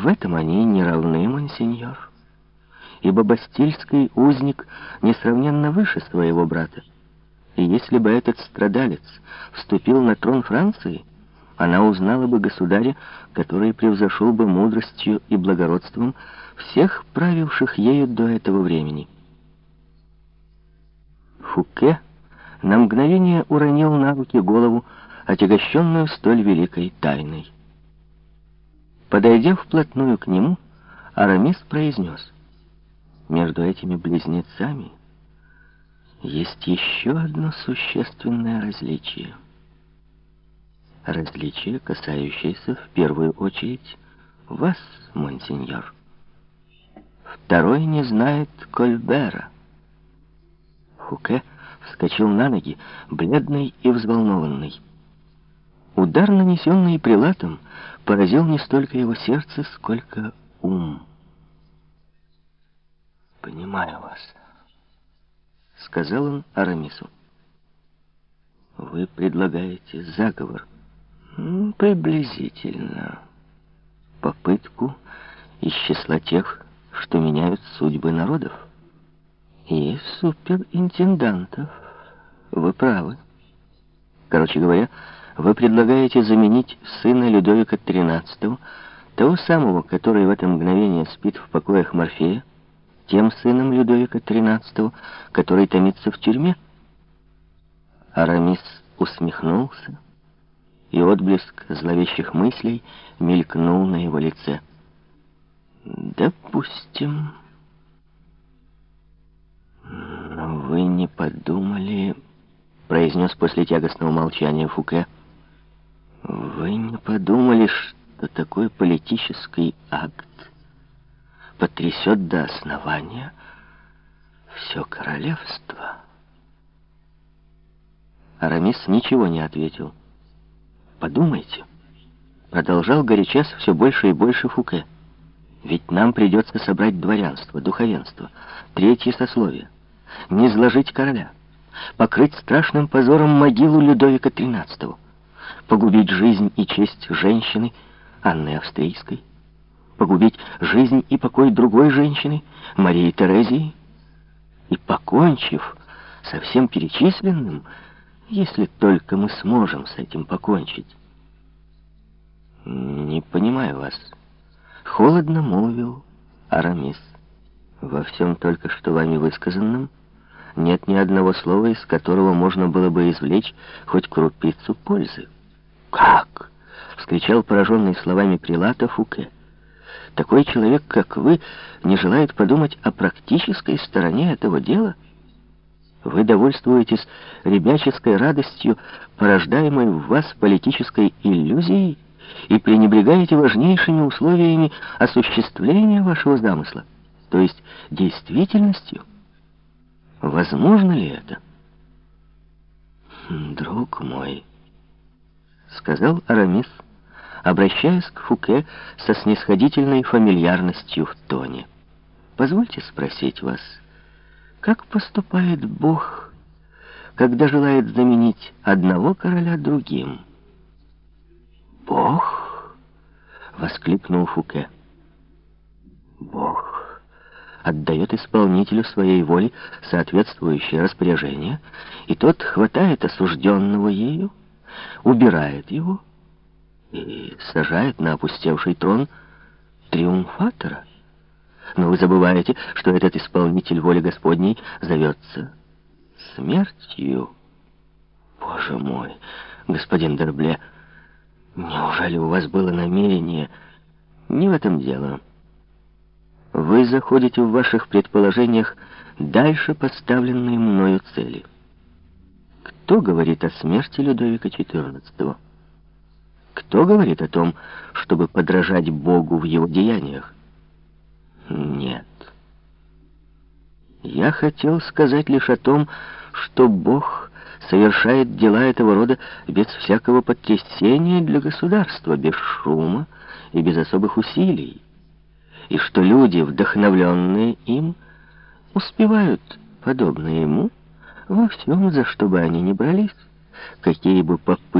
В этом они не равны, монсеньор, ибо бастильский узник несравненно выше своего брата. И если бы этот страдалец вступил на трон Франции, она узнала бы государя, который превзошел бы мудростью и благородством всех правивших ею до этого времени. Фуке на мгновение уронил на руки голову, отягощенную столь великой тайной. Подойдя вплотную к нему, Арамис произнес, «Между этими близнецами есть еще одно существенное различие. Различие, касающееся в первую очередь вас, монсеньор. Второй не знает Кольбера». Фуке вскочил на ноги, бледный и взволнованный. Удар, нанесенный прилатом, поразил не столько его сердце, сколько ум. «Понимаю вас», — сказал он Арамису. «Вы предлагаете заговор?» «Приблизительно. Попытку из числа тех, что меняют судьбы народов. И суперинтендантов. Вы правы. Короче говоря, вы предлагаете заменить сына Людовика XIII, того самого, который в это мгновение спит в покоях Морфея, тем сыном Людовика XIII, который томится в тюрьме? Арамис усмехнулся, и отблеск зловещих мыслей мелькнул на его лице. «Допустим. Но вы не подумали...» произнес после тягостного молчания Фуке. Вы не подумали, что такой политический акт потрясет до основания все королевство? Арамис ничего не ответил. «Подумайте», — продолжал горячась все больше и больше Фуке. «Ведь нам придется собрать дворянство, духовенство, третье сословие, не изложить короля» покрыть страшным позором могилу Людовика XIII, погубить жизнь и честь женщины Анны Австрийской, погубить жизнь и покой другой женщины, Марии Терезии, и, покончив со всем перечисленным, если только мы сможем с этим покончить. «Не понимаю вас», — холодно молвил Арамис. «Во всем только что вами высказанном нет ни одного слова, из которого можно было бы извлечь хоть крупицу пользы. «Как?» — вскричал пораженный словами прилата Фуке. «Такой человек, как вы, не желает подумать о практической стороне этого дела? Вы довольствуетесь ребяческой радостью, порождаемой в вас политической иллюзией, и пренебрегаете важнейшими условиями осуществления вашего замысла, то есть действительностью». Возможно ли это? «Друг мой», — сказал Арамис, обращаясь к Фуке со снисходительной фамильярностью в тоне. «Позвольте спросить вас, как поступает Бог, когда желает заменить одного короля другим?» «Бог?» — воскликнул Фуке. «Бог» отдает исполнителю своей воли соответствующее распоряжение, и тот хватает осужденного ею, убирает его и сажает на опустевший трон триумфатора. Но вы забываете, что этот исполнитель воли Господней зовется смертью. Боже мой, господин Дербле, неужели у вас было намерение? Не в этом дело. Вы заходите в ваших предположениях дальше поставленной мною цели. Кто говорит о смерти Людовика XIV? Кто говорит о том, чтобы подражать Богу в его деяниях? Нет. Я хотел сказать лишь о том, что Бог совершает дела этого рода без всякого потрясения для государства, без шума и без особых усилий и что люди, вдохновленные им, успевают, подобно ему, во всем, за что бы они ни брались, какие бы попытки